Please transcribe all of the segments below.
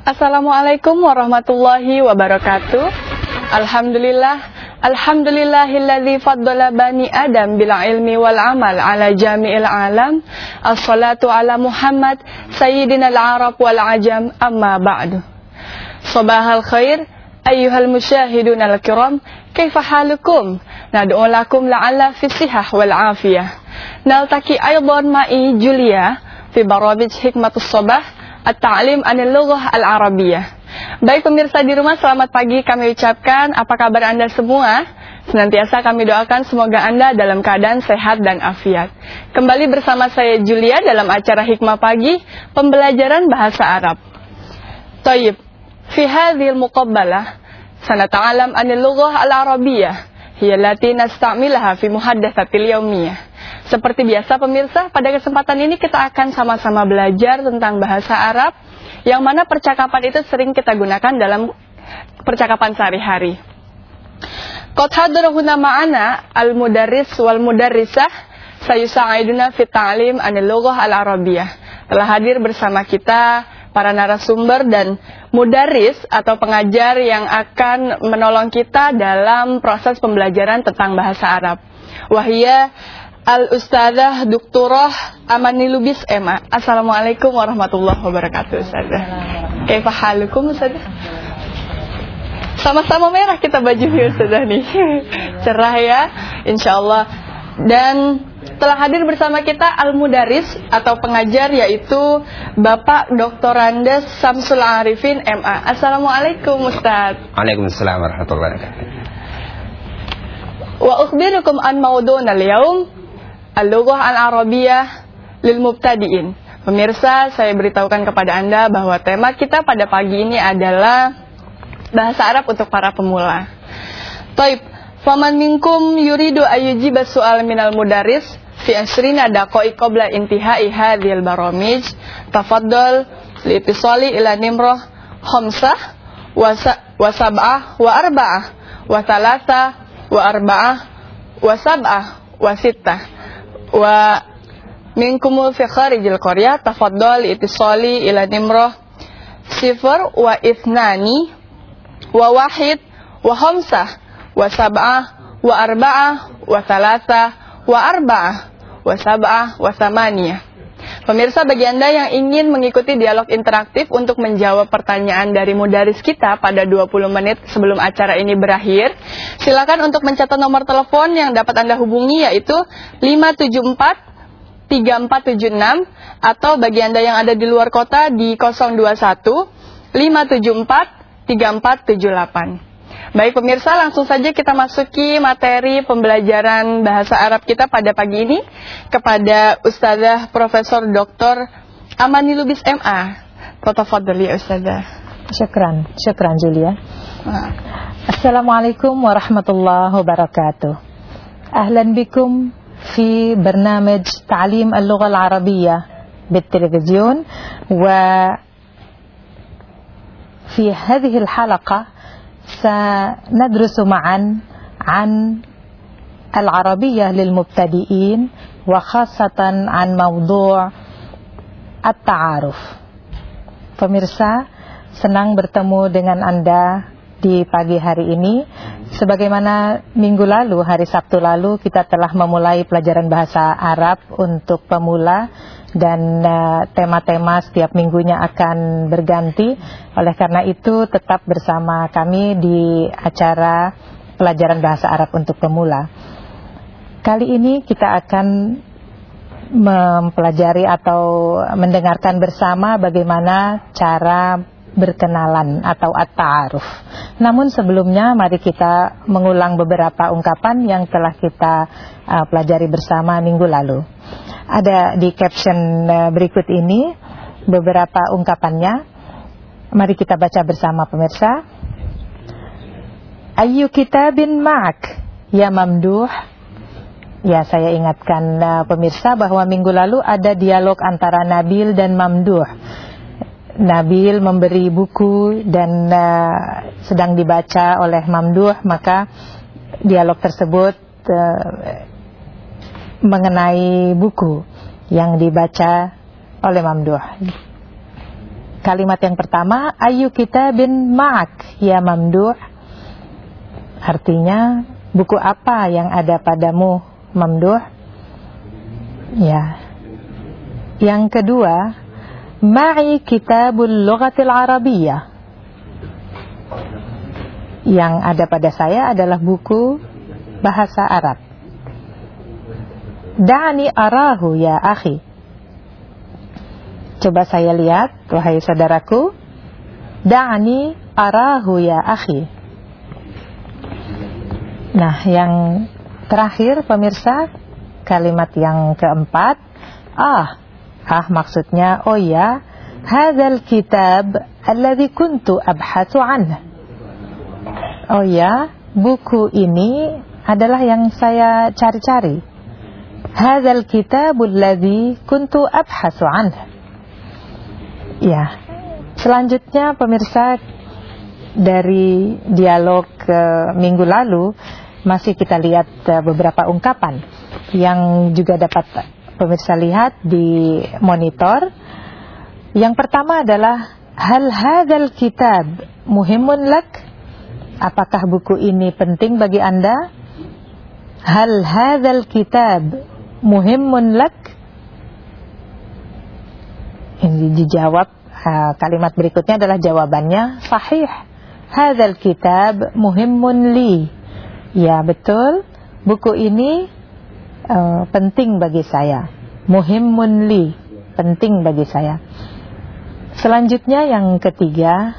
Assalamualaikum warahmatullahi wabarakatuh. Alhamdulillah, alhamdulillahilladzi faddala bani Adam bil ilmi wal amal ala jami'il alam. Assalatu ala Muhammad sayyidina al-arab wal ajam amma ba'du. Sabahal khair ayyuhal musyahidun al-kiram, kaifa halukum? Nad'u lakum la'alla fi sihah wal afiyah. Naltaki aydan ma'i Julia fi barabij hikmatus sabah at-ta'lim anil lughah al-arabiyyah. Baik pemirsa di rumah, selamat pagi kami ucapkan. Apa kabar Anda semua? Senantiasa kami doakan semoga Anda dalam keadaan sehat dan afiat. Kembali bersama saya Julia dalam acara Hikmah Pagi, pembelajaran bahasa Arab. Tayyib, fi hadhil muqabbalah sanata'alam anil lughah al-arabiyyah hiya allati nasta'milaha fi muhaddatsatil yaumiyah. Seperti biasa pemirsa, pada kesempatan ini kita akan sama-sama belajar tentang bahasa Arab yang mana percakapan itu sering kita gunakan dalam percakapan sehari-hari. Qad hadarahuna ma'ana al-mudarris wal mudarrisah sayusa'iduna fit ta'lim anil lughah al-arabiyyah. Telah hadir bersama kita para narasumber dan mudaris atau pengajar yang akan menolong kita dalam proses pembelajaran tentang bahasa Arab. Wahia Al-Ustadzah Dukturah Amanilubis Ema. Assalamualaikum warahmatullahi wabarakatuh, Ustadzah. Kaifa halukum, Ustadzah? Sama-sama merah kita bajunya, Ustadzah nih. Cerah ya, insya Allah. Dan telah hadir bersama kita Al-Mudaris atau pengajar yaitu Bapak Dr. Andes Samsul Arifin MA. Assalamualaikum Ustaz. Waalaikumsalam warahmatullahi wabarakatuh. Wa ukhbirukum an maudhu'na al-yaum al-lughah al-arabiyyah lil mubtadi'in. Pemirsa, saya beritahukan kepada Anda bahwa tema kita pada pagi ini adalah bahasa Arab untuk para pemula. Taib, faman minkum yuridu ayyujiba su'al minal mudaris fi asrina daqa'i qabla intihai hadhil baramij tafaddal liitisali ila nimrah khamsah wa sab'ah wa arba'ah wa thalatha wa arba'ah wa sab'ah wa sittah wa minkum fi kharijil qaryah tafaddal liitisali ila nimrah sifar wa ithnani wa wahid wa khamsah wa sab'ah wa arba'ah wa thalatha wa arba'ah wa sab'ah wa samaniyah. Pemirsa bagi Anda yang ingin mengikuti dialog interaktif untuk menjawab pertanyaan dari mudaris kita pada 20 menit sebelum acara ini berakhir, silakan untuk mencatat nomor telepon yang dapat Anda hubungi yaitu 574 3476 atau bagi Anda yang ada di luar kota di 021 574 3478. Baik pemirsa, langsung saja kita masuki materi pembelajaran bahasa Arab kita pada pagi ini kepada Ustazah Profesor Dr. Amani Lubis MA. Tafadhali ya Ustazah. Syukran, syukran Julia. Assalamualaikum warahmatullahi wabarakatuh. Ahlan bikum في برنامج تعليم اللغة العربية بالتلفزيون وفي هذه الحلقة سندرس معا عن العربية للمبتدئين وخاصة عن موضوع التعارف Pemirsa, senang bertemu dengan Anda di pagi hari ini. Sebagaimana minggu lalu, hari Sabtu lalu, kita telah memulai pelajaran bahasa Arab untuk pemula dan tema-tema uh, setiap minggunya akan berganti. Oleh karena itu, tetap bersama kami di acara pelajaran bahasa Arab untuk pemula. Kali ini kita akan mempelajari atau mendengarkan bersama bagaimana cara berkenalan atau at-ta'aruf. Namun sebelumnya mari kita mengulang beberapa ungkapan yang telah kita uh, pelajari bersama minggu lalu. Ada di caption uh, berikut ini beberapa ungkapannya. Mari kita baca bersama pemirsa. Ayu kitabin ma'ak ya mamduh Ya, saya ingatkan uh, pemirsa bahwa minggu lalu ada dialog antara Nabil dan Mamduh. Nabil memberi buku dan uh, sedang dibaca oleh Mamduh, maka dialog tersebut uh, mengenai buku yang dibaca oleh Mamduh. kalimat yang pertama ayu kitabin ma'ak ya mamduh artinya buku apa yang ada padamu mamduh ya. Yang kedua ma'i kitabul lughatil arabiyyah yang ada pada saya adalah buku bahasa Arab da'ani arahu ya akhi Coba saya lihat, wahai saudaraku. Da'ani arahu ya akhi. Nah, yang terakhir pemirsa, kalimat yang keempat. Ah, maksudnya, oh ya, hadzal kitab alladhi kuntu abhathu anhu. Oh ya, buku ini adalah yang saya cari-cari. Hadzal kitabul ladzi kuntu abhathu anhu. Ya, selanjutnya pemirsa dari dialog uh, minggu lalu masih kita lihat uh, beberapa ungkapan yang juga dapat pemirsa lihat di monitor. Yang pertama adalah hal hadal kitab muhimun lak? Apakah buku ini penting bagi Anda? Hal hadal kitab muhimun lak? Ini dijawab uh, kalimat berikutnya adalah jawabannya sahih. Hadzal kitab muhimmun li. Ya, betul. Buku ini uh, penting bagi saya. Muhimmun li, penting bagi saya. Selanjutnya yang ketiga,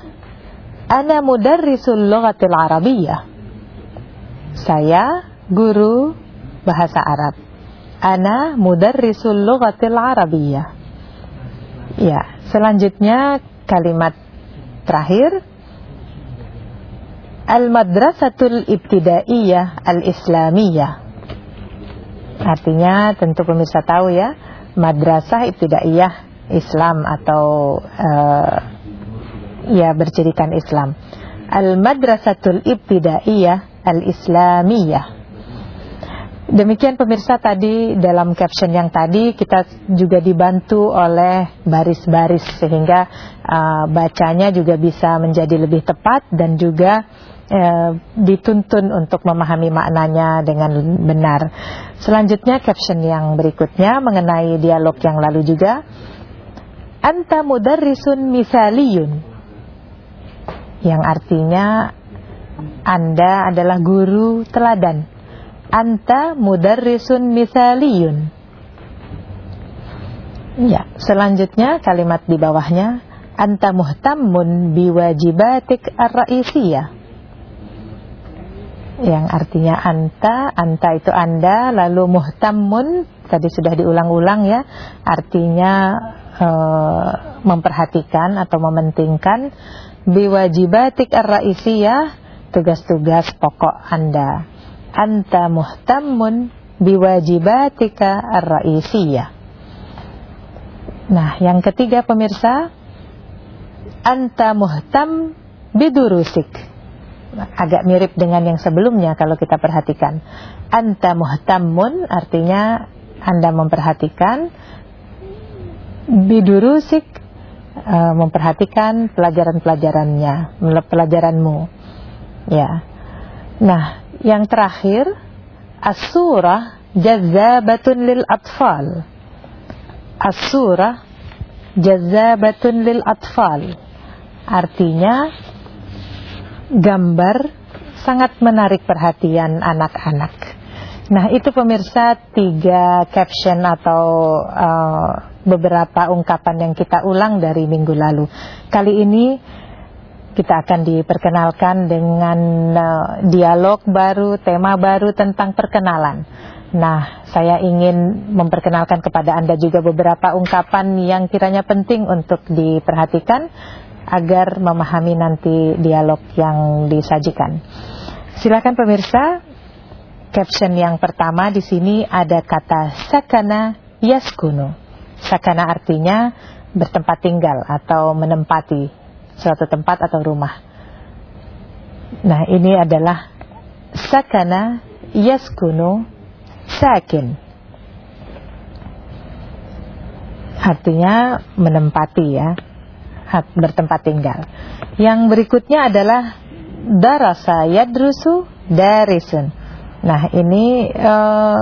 ana mudarrisul lughatil arabiyyah. Saya guru bahasa Arab. Ana mudarrisul lughatil arabiyyah. Ya, selanjutnya kalimat terakhir Al-Madrasatul Ibtidaiyah Al-Islamiyah Artinya tentu pemirsa tahu ya Madrasah Ibtidaiyah Islam atau uh, ya bercirikan Islam. Al-Madrasatul Ibtidaiyah Al-Islamiyah. Demikian pemirsa tadi dalam caption yang tadi kita juga dibantu oleh baris-baris sehingga uh, bacanya juga bisa menjadi lebih tepat dan juga uh, dituntun untuk memahami maknanya dengan benar. Selanjutnya caption yang berikutnya mengenai dialog yang lalu juga. Anta mudarrisun misaliyun. Yang artinya Anda adalah guru teladan anta mudarrisun misaliyun. Ya, selanjutnya kalimat di bawahnya anta muhtammun biwajibatik ar-ra'isiyah. Yang artinya anta, anta itu Anda, lalu muhtammun tadi sudah diulang-ulang ya, artinya e, memperhatikan atau mementingkan biwajibatik ar-ra'isiyah tugas-tugas pokok Anda anta muhtammun biwajibatika ar-ra'isiyah. Nah, yang ketiga pemirsa, anta muhtam bidurusik. Agak mirip dengan yang sebelumnya kalau kita perhatikan. Anta muhtammun artinya Anda memperhatikan bidurusik uh, memperhatikan pelajaran-pelajarannya, pelajaranmu. Ya. Nah, yang terakhir, as-surah jazabatun lil atfal. As-surah jazabatun lil atfal. Artinya gambar sangat menarik perhatian anak-anak. Nah, itu pemirsa tiga caption atau uh, beberapa ungkapan yang kita ulang dari minggu lalu. Kali ini kita akan diperkenalkan dengan uh, dialog baru, tema baru tentang perkenalan. Nah, saya ingin memperkenalkan kepada Anda juga beberapa ungkapan yang kiranya penting untuk diperhatikan agar memahami nanti dialog yang disajikan. Silakan pemirsa, caption yang pertama di sini ada kata sakana yaskunu. Sakana artinya bertempat tinggal atau menempati suatu tempat atau rumah. Nah, ini adalah sakana yaskunu sakin. Artinya menempati ya. Bertempat tinggal. Yang berikutnya adalah darasa yadrusu darisun. Nah ini e,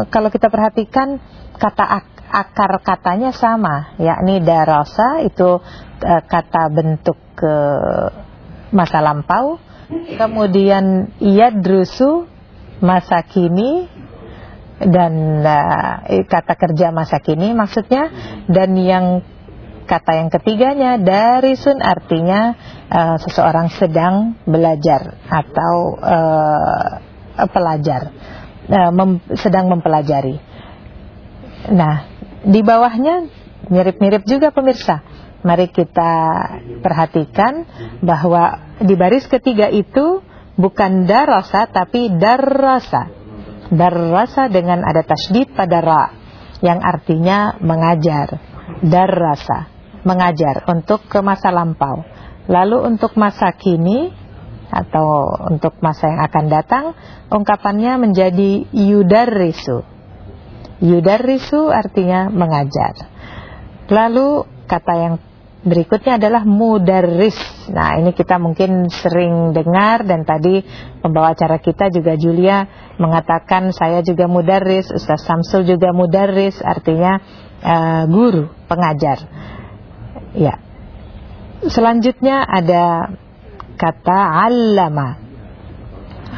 kalau kita perhatikan kata ak akar katanya sama, yakni darasa itu e, kata bentuk ke masa lampau, kemudian yadrusu masa kini dan uh, kata kerja masa kini maksudnya dan yang kata yang ketiganya dari sun artinya uh, seseorang sedang belajar atau uh, pelajar uh, mem sedang mempelajari. Nah, di bawahnya mirip-mirip juga pemirsa. Mari kita perhatikan bahwa di baris ketiga itu bukan darasa tapi darasa darrasa dengan ada tasdid pada ra yang artinya mengajar darrasa mengajar untuk ke masa lampau lalu untuk masa kini atau untuk masa yang akan datang ungkapannya menjadi yudarrisu yudarrisu artinya mengajar lalu kata yang Berikutnya adalah mudarris. Nah, ini kita mungkin sering dengar dan tadi pembawa acara kita juga Julia mengatakan saya juga mudarris, Ustaz Samsul juga mudarris, artinya uh, guru, pengajar. Ya. Selanjutnya ada kata allama.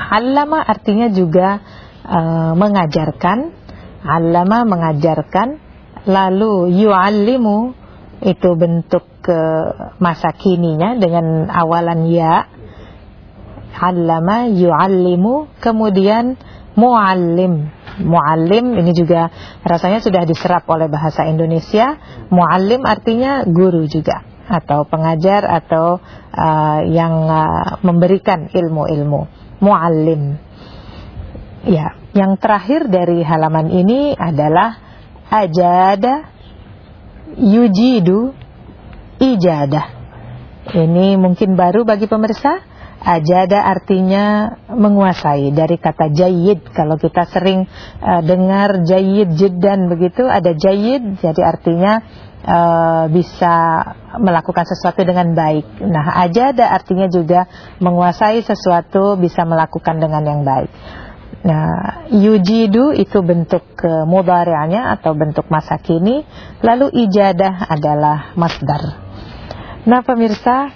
Allama artinya juga uh, mengajarkan, allama mengajarkan, lalu yu'allimu itu bentuk ke masa kininya dengan awalan ya allama yu'allimu kemudian muallim muallim ini juga rasanya sudah diserap oleh bahasa Indonesia muallim artinya guru juga atau pengajar atau uh, yang uh, memberikan ilmu-ilmu muallim ya yang terakhir dari halaman ini adalah ajada yujidu ijadah. Ini mungkin baru bagi pemirsa. Ajada artinya menguasai dari kata jayid. Kalau kita sering uh, dengar jayid jiddan begitu, ada jayid jadi artinya uh, bisa melakukan sesuatu dengan baik. Nah, ajada artinya juga menguasai sesuatu bisa melakukan dengan yang baik. Nah, yujidu itu bentuk uh, atau bentuk masa kini, lalu ijadah adalah masdar. Nah pemirsa,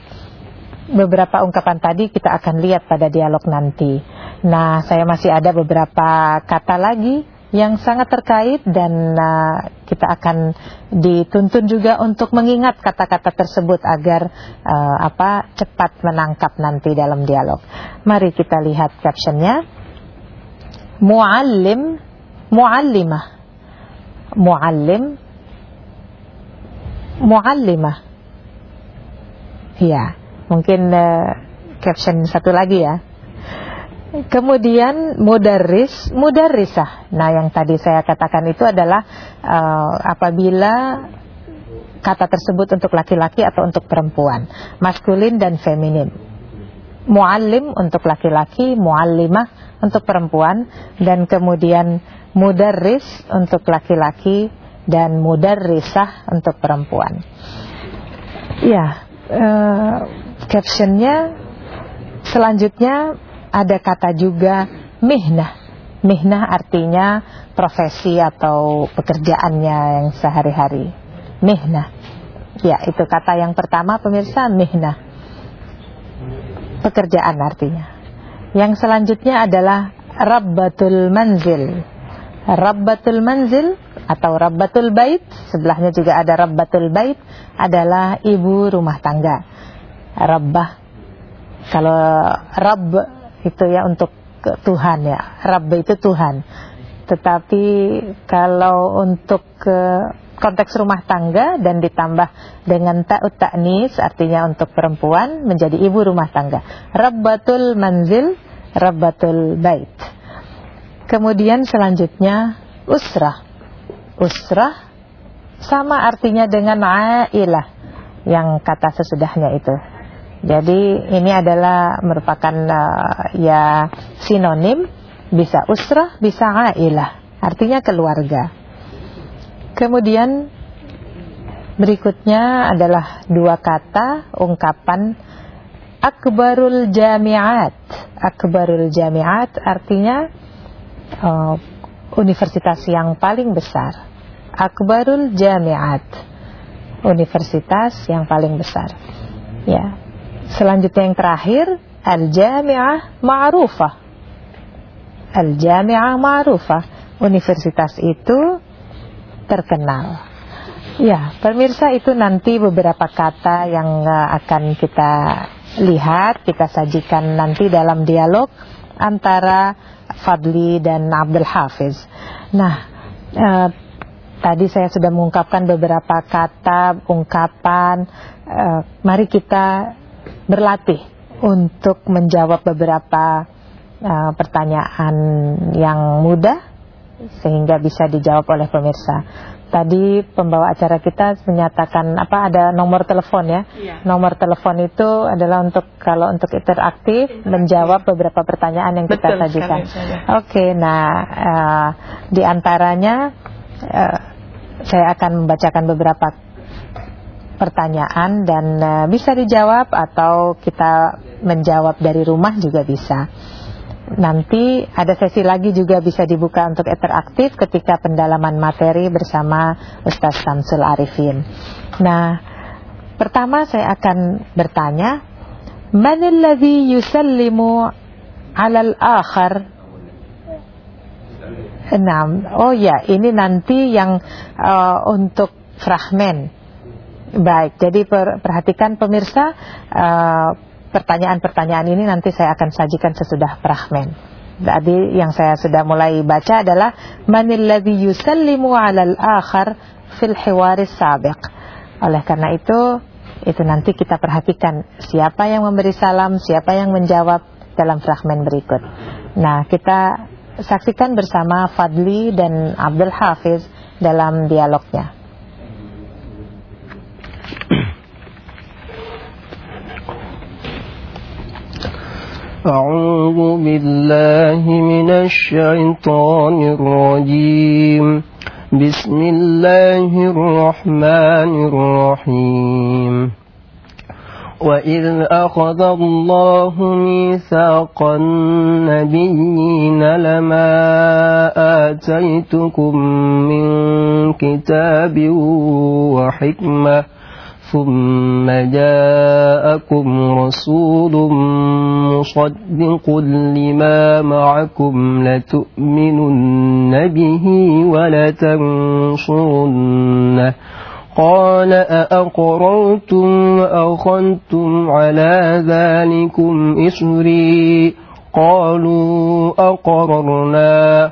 beberapa ungkapan tadi kita akan lihat pada dialog nanti. Nah saya masih ada beberapa kata lagi yang sangat terkait dan uh, kita akan dituntun juga untuk mengingat kata-kata tersebut agar uh, apa cepat menangkap nanti dalam dialog. Mari kita lihat captionnya. Muallim, muallimah, muallim, muallimah Ya, mungkin uh, caption satu lagi ya. Kemudian mudaris, mudarisah. Nah, yang tadi saya katakan itu adalah uh, apabila kata tersebut untuk laki-laki atau untuk perempuan, maskulin dan feminin. Muallim untuk laki-laki, muallimah untuk perempuan dan kemudian mudaris untuk laki-laki dan mudarrisah untuk perempuan. Ya, uh, captionnya selanjutnya ada kata juga mihnah. Mihnah artinya profesi atau pekerjaannya yang sehari-hari. Mihnah. Ya, itu kata yang pertama pemirsa mihnah. Pekerjaan artinya. Yang selanjutnya adalah rabbatul manzil. Rabbatul manzil atau Rabbatul Bait, sebelahnya juga ada Rabbatul Bait adalah ibu rumah tangga. Rabbah kalau Rabb itu ya untuk Tuhan ya. Rabb itu Tuhan. Tetapi kalau untuk konteks rumah tangga dan ditambah dengan ta'ut ta'nis artinya untuk perempuan menjadi ibu rumah tangga. Rabbatul manzil, Rabbatul bait. Kemudian selanjutnya usrah usrah sama artinya dengan ailah yang kata sesudahnya itu. Jadi ini adalah merupakan uh, ya sinonim bisa usrah bisa ailah artinya keluarga. Kemudian Berikutnya adalah dua kata ungkapan akbarul jamiat. Akbarul jamiat artinya uh, universitas yang paling besar. Akbarul jamiat. Universitas yang paling besar. Ya. Selanjutnya yang terakhir al-jami'ah ma'rufah. Al-jami'ah ma'rufah. Universitas itu terkenal. Ya, pemirsa itu nanti beberapa kata yang uh, akan kita lihat, kita sajikan nanti dalam dialog antara Fadli dan Abdul Hafiz. Nah, uh, tadi saya sudah mengungkapkan beberapa kata, ungkapan. Uh, mari kita berlatih untuk menjawab beberapa uh, pertanyaan yang mudah sehingga bisa dijawab oleh pemirsa tadi pembawa acara kita menyatakan apa ada nomor telepon ya. ya. Nomor telepon itu adalah untuk kalau untuk interaktif, interaktif. menjawab beberapa pertanyaan yang Betul kita sajikan. Oke, okay, nah uh, di antaranya uh, saya akan membacakan beberapa pertanyaan dan uh, bisa dijawab atau kita menjawab dari rumah juga bisa. Nanti ada sesi lagi juga bisa dibuka untuk interaktif ketika pendalaman materi bersama Ustaz Samsul Arifin. Nah, pertama saya akan bertanya, Manil ladhi yusallimu alal akhar? Enam. Oh ya, ini nanti yang uh, untuk fragmen. Baik, jadi per, perhatikan pemirsa uh, pertanyaan-pertanyaan ini nanti saya akan sajikan sesudah fragmen. Tadi yang saya sudah mulai baca adalah manil ladzi yusallimu 'alal akhar fil hiwaris sabiq. Oleh karena itu itu nanti kita perhatikan siapa yang memberi salam, siapa yang menjawab dalam fragmen berikut. Nah, kita saksikan bersama Fadli dan Abdul Hafiz dalam dialognya. أعوذ بالله من الشيطان الرجيم. بسم الله الرحمن الرحيم. وإذ أخذ الله ميثاق النبيين لما آتيتكم من كتاب وحكمة ثم جاءكم رسول مصدق لما معكم لتؤمنن به ولتنصرنه قال أأقررتم وأخذتم على ذلكم إسري قالوا أقررنا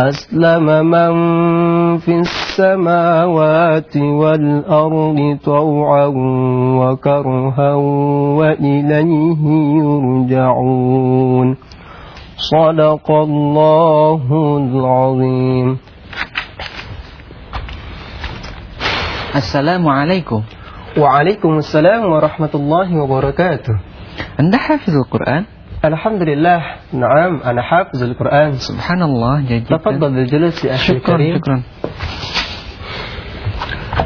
أسلم من في السماوات والأرض طوعا وكرها وإليه يرجعون. صدق الله العظيم. السلام عليكم. وعليكم السلام ورحمة الله وبركاته. أنت حافظ القرآن؟ الحمد لله نعم أنا حافظ القرآن سبحان الله تفضل بالجلوس يا أخي شكرا الكريم شكرا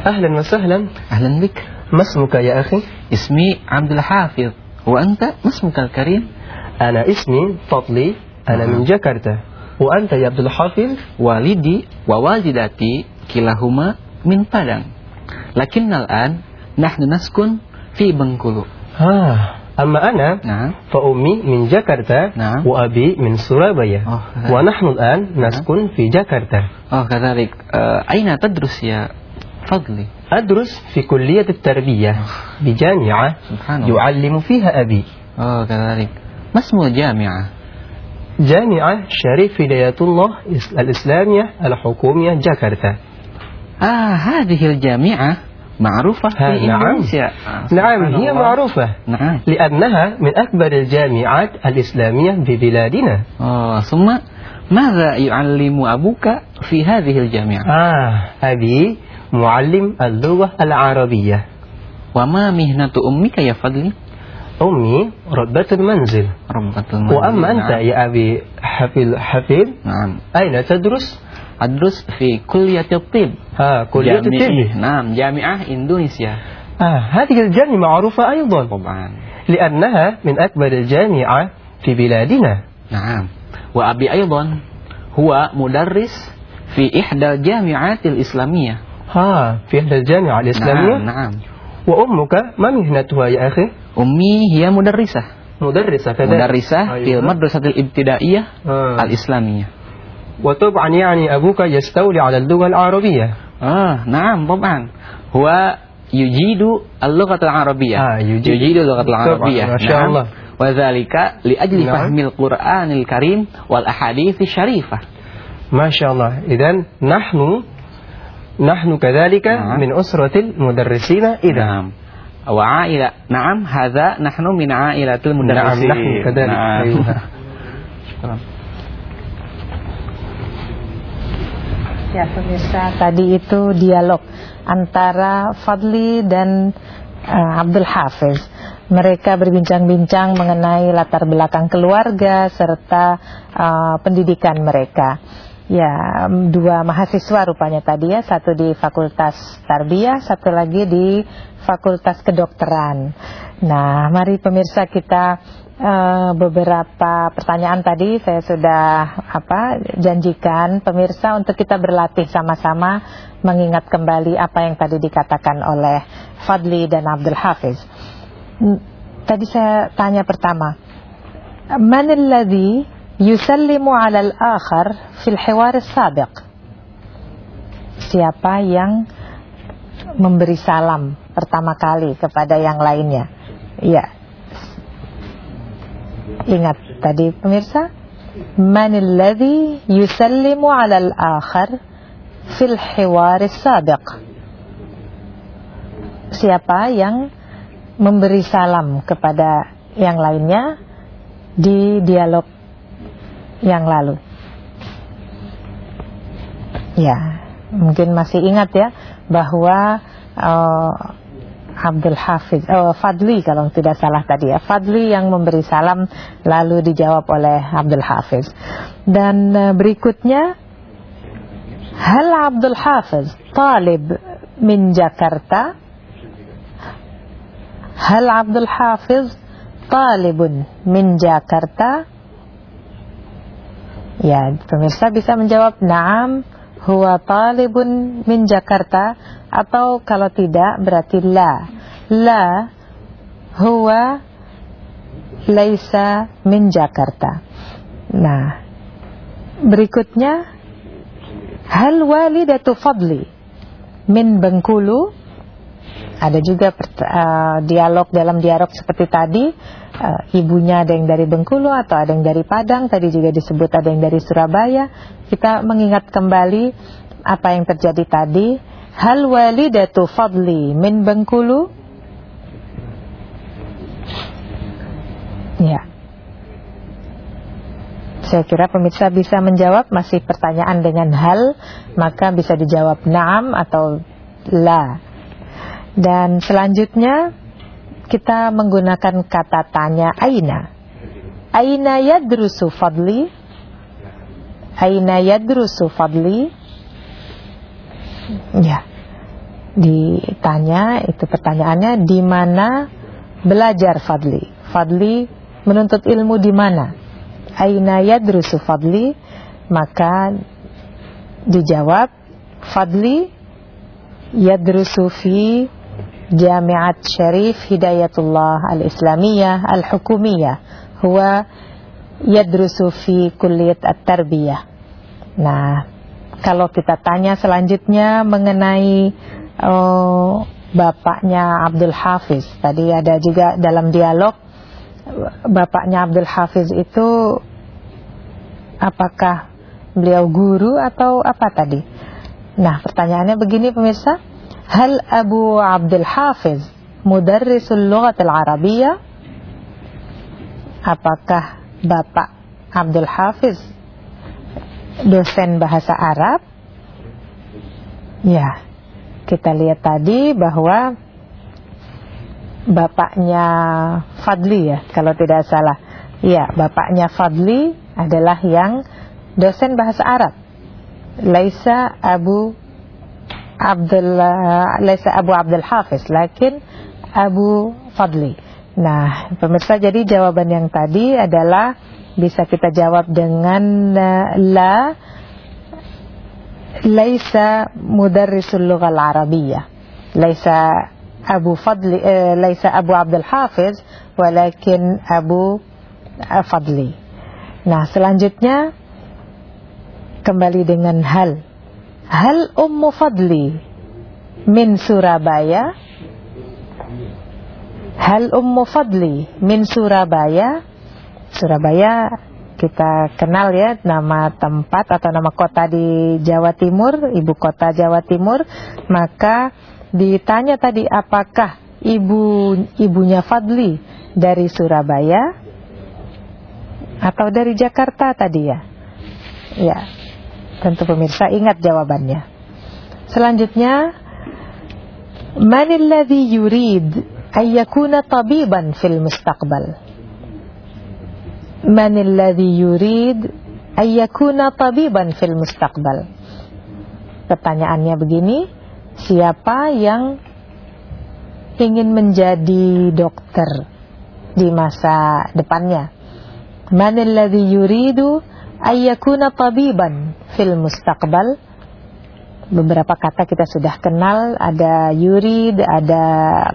أهلا وسهلا أهلا بك ما اسمك يا أخي؟ اسمي عبد الحافظ وأنت ما اسمك الكريم؟ أنا اسمي فضلي أنا من جاكرتا وأنت يا عبد الحافظ؟ والدي ووالدتي كلاهما من Padang. لكن الآن نحن نسكن في بنغلو آه أما أنا نعم. فأمي من جاكرتا نعم. وأبي من سورابيا أوه. ونحن الآن نسكن في جاكرتا. Oh كذلك. آه، أين تدرس يا فضلي؟ أدرس في كلية التربية بجامعة سبحان الله. يعلم فيها أبي. Oh كذلك. ما اسم الجامعة؟ جامعة شريف هداية الله الإسلامية الحكومية جاكرتا. آه هذه الجامعة معروفة في نعم. إندونيسيا. نعم هي. معروفة. نعم. لأنها من أكبر الجامعات الإسلامية ببلادنا oh, ثم ماذا يعلم أبوك في هذه الجامعة؟ آه أبي معلم اللغة العربية. وما مهنة أمك يا فضلي؟ أمي ربة المنزل. ربة المنزل وأما أنت نعم. يا أبي حفيظ حفيظ نعم. أين تدرس؟ أدرس في كلية الطب ها كلية جامعة- الطب نعم جامعة إندونيسيا آه هذه الجامعة معروفة أيضا طبعا لأنها من أكبر الجامعة في بلادنا نعم وأبي أيضا هو مدرس في إحدى الجامعات الإسلامية ها في إحدى الجامعة الإسلامية نعم نعم وأمك ما مهنتها يا أخي؟ أمي هي مدرسة مدرسة كذلك مدرسة في أيوة. المدرسة الابتدائية آه. الإسلامية وطبعا يعني أبوك يستولي على اللغة العربية آه نعم طبعا هو يجيد اللغة العربية آه، يجيد. يجيد اللغة طبعاً، العربية ما شاء نعم. الله. وذلك لأجل نعم. فهم القرآن الكريم والأحاديث الشريفة ما شاء الله إذا نحن نحن كذلك نعم. من أسرة المدرسين إذا نعم وعائلة نعم هذا نحن من عائلة نعم المدرسين نحن كذلك نعم. أيوة. Ya pemirsa, tadi itu dialog antara Fadli dan eh, Abdul Hafiz. Mereka berbincang-bincang mengenai latar belakang keluarga serta eh, pendidikan mereka. Ya, dua mahasiswa rupanya tadi ya, satu di Fakultas Tarbiyah, satu lagi di Fakultas Kedokteran. Nah, mari pemirsa kita eh, beberapa pertanyaan tadi saya sudah apa janjikan pemirsa untuk kita berlatih sama-sama mengingat kembali apa yang tadi dikatakan oleh Fadli dan Abdul Hafiz. Tadi saya tanya pertama, Man alladhi yusallimu 'ala al-akhar fil hiwar as-sabiq? Siapa yang memberi salam pertama kali kepada yang lainnya? Iya, Ingat tadi pemirsa Man alladhi yusallimu ala al-akhar Fil hiwar sabiq Siapa yang memberi salam kepada yang lainnya Di dialog yang lalu Ya, mungkin masih ingat ya Bahwa eh, Abdul Hafiz, oh, Fadli kalau tidak salah tadi ya, Fadli yang memberi salam lalu dijawab oleh Abdul Hafiz. Dan eh, berikutnya, Hal Abdul Hafiz talib min Jakarta? Hal Abdul Hafiz talibun min Jakarta? Ya, pemirsa bisa menjawab Naam, huwa talibun min Jakarta atau kalau tidak berarti la. La huwa laisa min Jakarta. Nah, berikutnya hal walidatu Fadli min Bengkulu? Ada juga uh, dialog dalam dialog seperti tadi uh, ibunya ada yang dari Bengkulu atau ada yang dari Padang tadi juga disebut ada yang dari Surabaya. Kita mengingat kembali apa yang terjadi tadi. Hal walidatu Fadli min Bengkulu? Ya. Saya kira pemirsa bisa menjawab masih pertanyaan dengan hal maka bisa dijawab naam atau la. Dan selanjutnya kita menggunakan kata tanya aina. Aina yadrusu fadli? Aina yadrusu fadli? Ya. Ditanya itu pertanyaannya di mana belajar Fadli? Fadli menuntut ilmu di mana? Aina yadrusu Fadli? Maka dijawab Fadli yadrusu fi Jamiat Syarif Hidayatullah Al-Islamiyah Al-Hukumiyah. Huwa yadrusu fi kulliyat at-tarbiyah. Nah, kalau kita tanya selanjutnya mengenai oh, bapaknya Abdul Hafiz. Tadi ada juga dalam dialog Bapaknya Abdul Hafiz itu Apakah beliau guru atau apa tadi? Nah, pertanyaannya begini pemirsa Hal Abu Abdul Hafiz mudarrisul lughatil arabiyyah? Apakah Bapak Abdul Hafiz dosen bahasa Arab? Ya, kita lihat tadi bahwa bapaknya Fadli ya, kalau tidak salah. Ya, bapaknya Fadli adalah yang dosen bahasa Arab. Laisa Abu Abdullah Laisa Abu Abdul Hafiz, lakin Abu Fadli. Nah, pemirsa jadi jawaban yang tadi adalah bisa kita jawab dengan uh, la laisa mudarrisul lughal arabiyyah. Laisa Abu Fadli uh, laisa Abu Abdul Hafiz walakin Abu uh, Fadli. Nah, selanjutnya kembali dengan hal. Hal Ummu Fadli min Surabaya Hal Ummu Fadli min Surabaya Surabaya kita kenal ya nama tempat atau nama kota di Jawa Timur, ibu kota Jawa Timur. Maka ditanya tadi apakah ibu ibunya Fadli dari Surabaya atau dari Jakarta tadi ya? Ya, tentu pemirsa ingat jawabannya. Selanjutnya, manilladhi yurid ayyakuna tabiban fil mustaqbal? Man alladhi yurid ayyakuna tabiban fil mustaqbal? Pertanyaannya begini siapa yang ingin menjadi dokter di masa depannya? Man alladhi yuridu ayyakuna tabiban fil mustaqbal. Beberapa kata kita sudah kenal. Ada yurid, ada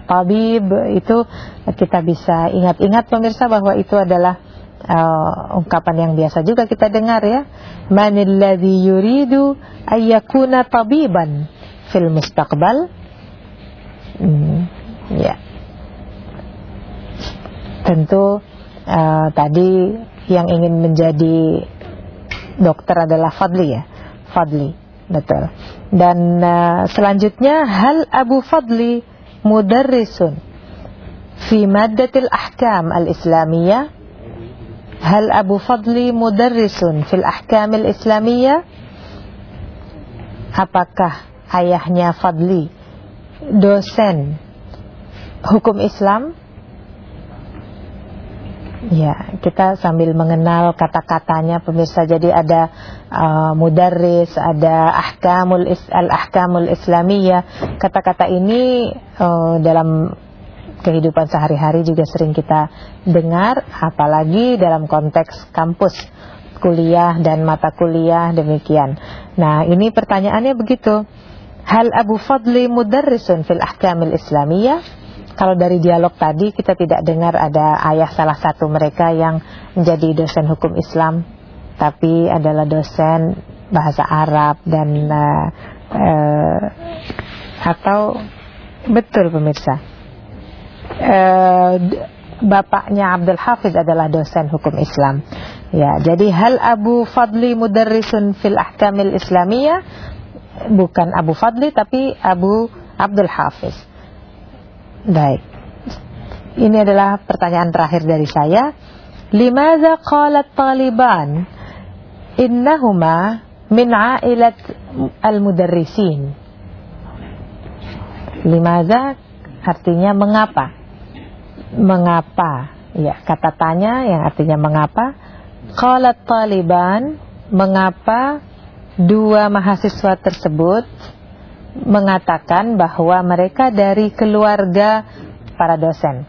tabib. Itu kita bisa ingat-ingat pemirsa bahwa itu adalah uh, ungkapan yang biasa juga kita dengar ya. Manilladzi yuridu ayyakuna tabiban fil mustaqbal. Hmm, ya. Tentu uh, tadi yang ingin menjadi dokter adalah Fadli ya. Fadli Betul. Dan uh, selanjutnya hal Abu Fadli mudarrisun fi maddatil ahkam al-islamiyah? Hal Abu Fadli mudarrisun fil ahkam al-islamiyah? Apakah ayahnya Fadli dosen hukum Islam Ya, kita sambil mengenal kata-katanya pemirsa. Jadi ada uh, mudarris, ada ahkamul is, al ahkamul islamiyah. Kata-kata ini uh, dalam kehidupan sehari-hari juga sering kita dengar, apalagi dalam konteks kampus kuliah dan mata kuliah demikian. Nah, ini pertanyaannya begitu. Hal Abu Fadli mudarrisun fil ahkamil islamiyah? Kalau dari dialog tadi kita tidak dengar ada ayah salah satu mereka yang menjadi dosen hukum Islam, tapi adalah dosen bahasa Arab dan uh, uh, atau betul pemirsa. Uh, bapaknya Abdul Hafiz adalah dosen hukum Islam. Ya, jadi hal Abu Fadli mudarrisun fil ahkamil islamiyah bukan Abu Fadli tapi Abu Abdul Hafiz. Baik. Ini adalah pertanyaan terakhir dari saya. Limaza qalat Taliban innahuma min ailat al-mudarrisin? Limaza artinya mengapa? Mengapa? Ya, kata tanya yang artinya mengapa. Qalat Taliban, mengapa dua mahasiswa tersebut mengatakan bahwa mereka dari keluarga para dosen.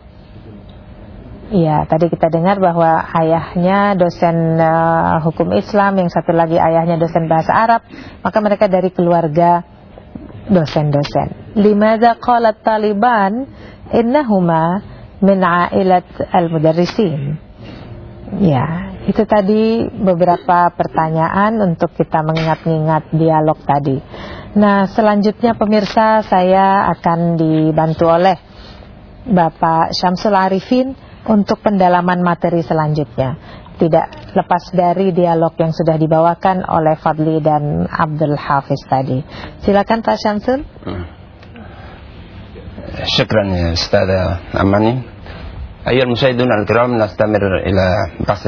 Iya, tadi kita dengar bahwa ayahnya dosen uh, hukum Islam, yang satu lagi ayahnya dosen bahasa Arab, maka mereka dari keluarga dosen-dosen. Limadha qalat Taliban innahuma min ailat al-mudarrisin. Ya, itu tadi beberapa pertanyaan untuk kita mengingat-ingat dialog tadi. Nah, selanjutnya pemirsa saya akan dibantu oleh Bapak Syamsul Arifin untuk pendalaman materi selanjutnya. Tidak lepas dari dialog yang sudah dibawakan oleh Fadli dan Abdul Hafiz tadi. Silakan Pak Syamsul. Hmm. Syukran ya Ustaz Amani. أيها المشاهدون الكرام نستمر إلى بحث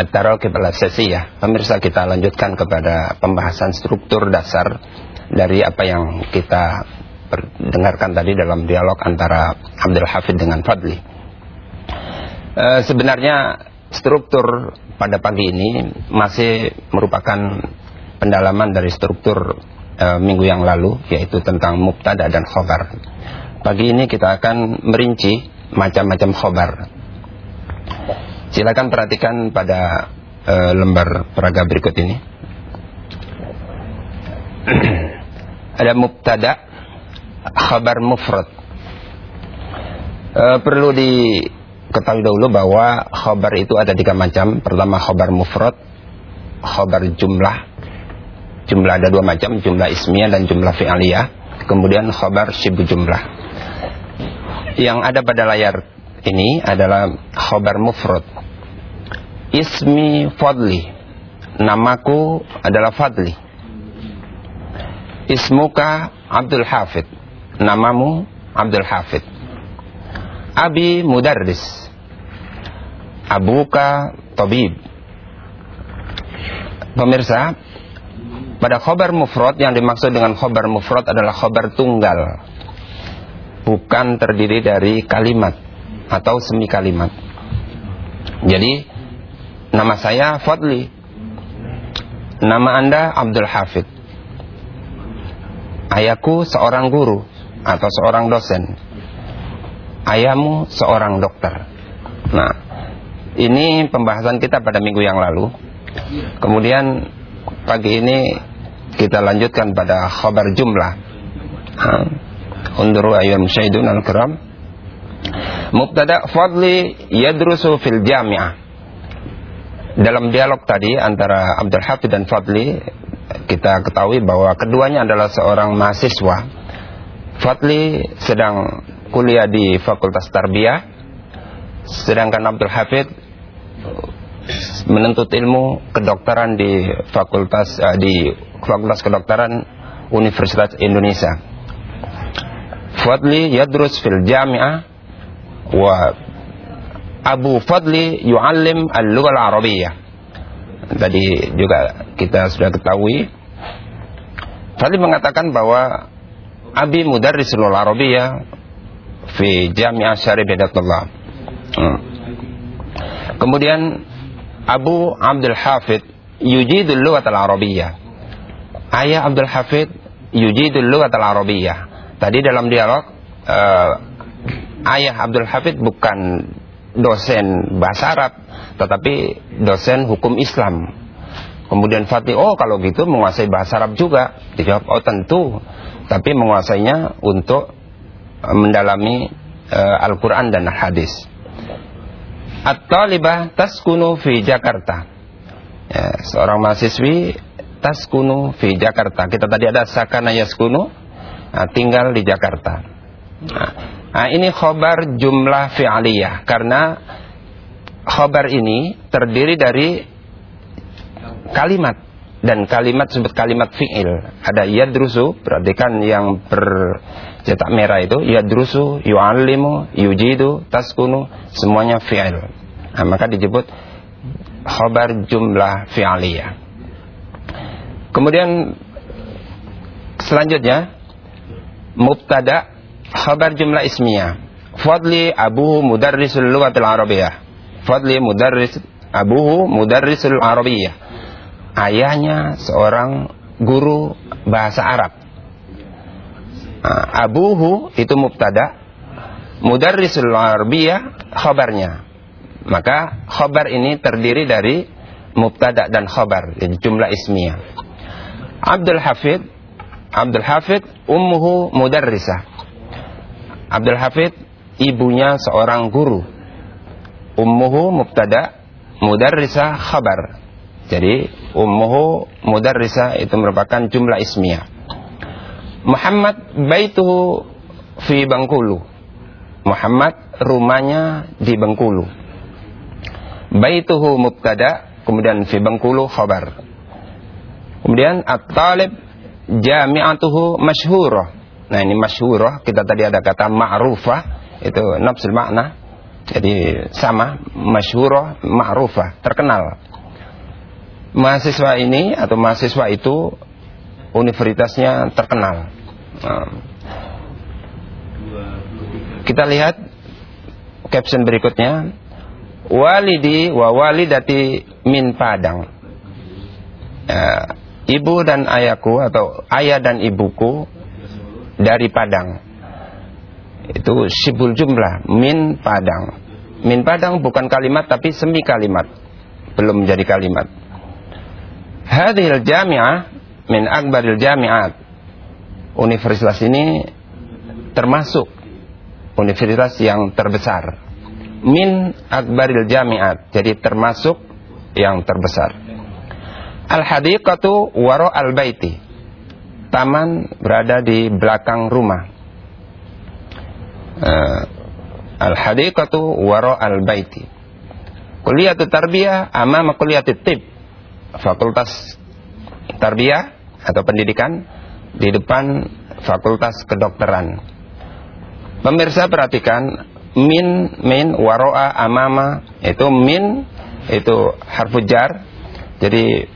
التراكب الأساسية Pemirsa kita lanjutkan kepada pembahasan struktur dasar dari apa yang kita dengarkan tadi dalam dialog antara Abdul Hafid dengan Fadli. E, sebenarnya struktur pada pagi ini masih merupakan pendalaman dari struktur e, minggu yang lalu yaitu tentang mubtada dan khobar. Pagi ini kita akan merinci macam-macam khobar. Silakan perhatikan pada e, lembar peraga berikut ini. Ada mubtada, khabar mufrad. E, perlu diketahui dahulu bahwa khabar itu ada tiga macam. Pertama khabar mufrad, khabar jumlah. Jumlah ada dua macam, jumlah ismiyah dan jumlah fi'aliyah. Kemudian khabar syibu jumlah yang ada pada layar ini adalah khobar mufrad. Ismi Fadli. Namaku adalah Fadli. Ismuka Abdul Hafid. Namamu Abdul Hafid. Abi Mudarris. Abuka Tabib. Pemirsa, pada khobar mufrad yang dimaksud dengan khobar mufrad adalah khobar tunggal bukan terdiri dari kalimat atau semi kalimat. Jadi nama saya Fadli. Nama Anda Abdul Hafid. Ayahku seorang guru atau seorang dosen. Ayahmu seorang dokter. Nah, ini pembahasan kita pada minggu yang lalu. Kemudian pagi ini kita lanjutkan pada khabar jumlah. Nah, Unduru ayat musyahidun al-kiram. Mubtada Fadli yadrusu fil jami'ah. Dalam dialog tadi antara Abdul Hafid dan Fadli kita ketahui bahwa keduanya adalah seorang mahasiswa. Fadli sedang kuliah di Fakultas Tarbiyah sedangkan Abdul Hafid menuntut ilmu kedokteran di Fakultas uh, di Fakultas Kedokteran Universitas Indonesia. Fadli yadrus fil jami'ah wa Abu Fadli yu'allim al-lughah al-arabiyyah. Tadi juga kita sudah ketahui Fadli mengatakan bahwa Abi mudarrisul arabiyyah fi Jami'ah Syarif Hidatullah. Hmm. Kemudian Abu Abdul Hafid yujidul lughat al-arabiyyah. Ayah Abdul Hafid yujidul lughat al-arabiyyah Tadi dalam dialog uh, ayah Abdul Hafid bukan dosen bahasa Arab, tetapi dosen hukum Islam. Kemudian Fatih, oh kalau gitu menguasai bahasa Arab juga. Dijawab, oh tentu. Tapi menguasainya untuk uh, mendalami uh, Al-Quran dan hadis. At-talibah taskunu fi Jakarta. Ya, seorang mahasiswi taskunu fi Jakarta. Kita tadi ada sakana yaskunu nah, tinggal di Jakarta. Nah, ini khobar jumlah fi'aliyah karena khobar ini terdiri dari kalimat dan kalimat sebut kalimat fi'il. Ada yadrusu, perhatikan yang bercetak merah itu yadrusu, yu'allimu, yujidu, taskunu, semuanya fi'il. Nah, maka disebut khobar jumlah fi'aliyah. Kemudian selanjutnya mubtada khabar jumlah ismiyah Fadli abuhu mudarrisul lughatil arabiyah. Fadli mudarris abuhu mudarrisul arabiyah. Ayahnya seorang guru bahasa Arab. Nah, abuhu itu mubtada. Mudarrisul arabiyah khabarnya. Maka khabar ini terdiri dari mubtada dan khabar jadi jumlah ismiyah Abdul Hafid Abdul Hafid ummuhu mudarrisah. Abdul Hafid ibunya seorang guru. Ummuhu mubtada, mudarrisah khabar. Jadi ummuhu mudarrisah itu merupakan jumlah ismiyah. Muhammad baituhu fi Bengkulu. Muhammad rumahnya di Bengkulu. Baituhu mubtada, kemudian fi Bengkulu khabar. Kemudian at-talib jami'atuhu masyhurah. Nah ini masyhurah, kita tadi ada kata ma'rufah, itu nafsul makna. Jadi sama, masyhurah, ma'rufah, terkenal. Mahasiswa ini atau mahasiswa itu universitasnya terkenal. Nah, kita lihat caption berikutnya. Walidi wa walidati min Padang. Ya, ibu dan ayahku atau ayah dan ibuku dari Padang. Itu sibul jumlah min Padang. Min Padang bukan kalimat tapi semi kalimat. Belum menjadi kalimat. Hadhil jami'ah min akbaril jami'at. Universitas ini termasuk universitas yang terbesar. Min akbaril jami'at. Jadi termasuk yang terbesar. Al-hadiqatu waro al-baiti. Taman berada di belakang rumah. Uh, Al-hadiqatu waro al-baiti. Kuliah tarbiyah amama kuliah tib. Fakultas tarbiyah atau pendidikan di depan fakultas kedokteran. Pemirsa perhatikan min min waroa amama itu min itu harfujar. Jadi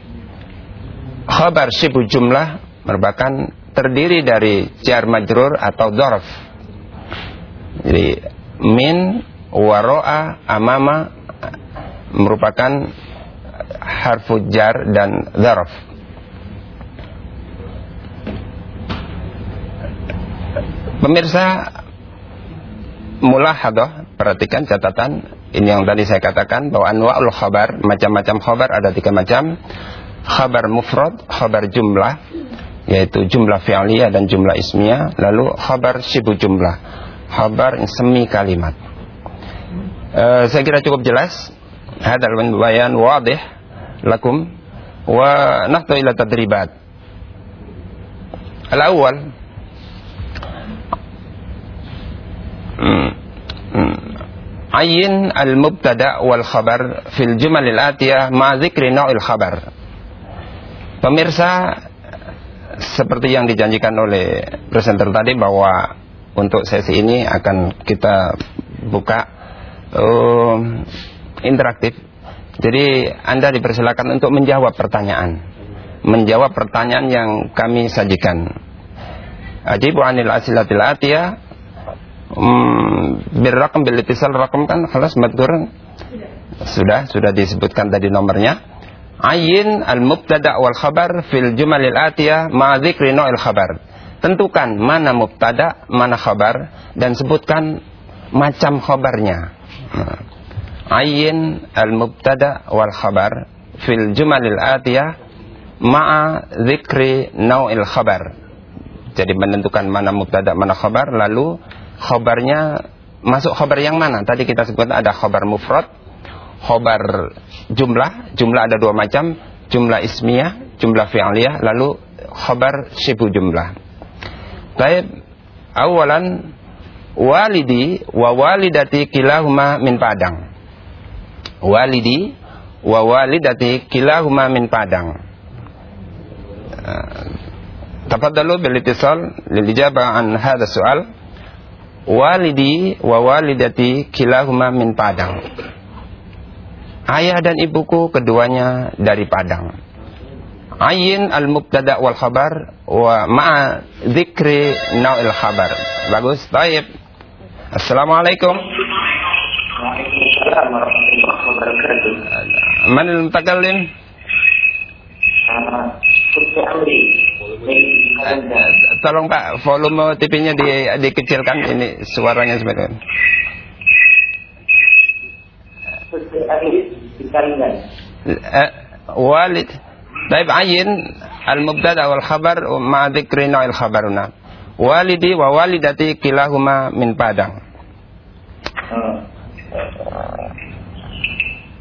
khabar syibu jumlah merupakan terdiri dari jar majrur atau dorf. Jadi min waroa amama merupakan harfujar dan zarf. Pemirsa mulahadah, perhatikan catatan ini yang tadi saya katakan bahwa anwa'ul khabar, macam-macam khabar ada tiga macam. Khabar mufrad, khabar jumlah, yaitu jumlah fi'liyah dan jumlah ismiyah, lalu khabar syibu jumlah, khabar semi kalimat. Uh, saya kira cukup jelas. Hadal bayan wadih lakum wa nahtu ila tadribat. Al-awwal al-mubtada wal khabar fil jumal al-atiyah ma dzikri naw'il khabar. Pemirsa seperti yang dijanjikan oleh presenter tadi bahwa untuk sesi ini akan kita buka um, interaktif. Jadi Anda dipersilakan untuk menjawab pertanyaan. Menjawab pertanyaan yang kami sajikan. Ajibu anil asilatil atiyah hmm, rakam bil itisal rakam kan kelas madkur sudah sudah disebutkan tadi nomornya ayin al mubtada wal khabar fil jumalil atiyah ma dzikri al khabar tentukan mana mubtada mana khabar dan sebutkan macam khabarnya nah. ayin al mubtada wal khabar fil jumalil atiyah ma'a dzikri nau'il khabar jadi menentukan mana mubtada mana khabar lalu khobarnya masuk khobar yang mana? Tadi kita sebut ada khobar mufrad, khobar jumlah, jumlah ada dua macam, jumlah ismiyah, jumlah fi'liyah, lalu khobar syibu jumlah. Baik, awalan walidi wa walidati kilahuma min padang. Walidi wa walidati kilahuma min padang. Ah, tafadalu bil ittisal lil ijabah an hadha soal Walidi wa walidati kilahuma min padang. Ayah dan ibuku keduanya dari Padang. Ayin al-mubtada wal khabar wa ma'a dzikri nau'il khabar. Bagus, taib. Assalamualaikum. Waalaikumsalam warahmatullahi wabarakatuh. Man al-mutakallim? Uh, Tolong Pak, volume TV-nya di, dikecilkan ini suaranya sebenarnya. Eh, walid. Taib ayin al-mubtada wal khabar ma dzikri al khabaruna. Walidi wa walidati kilahuma min Padang.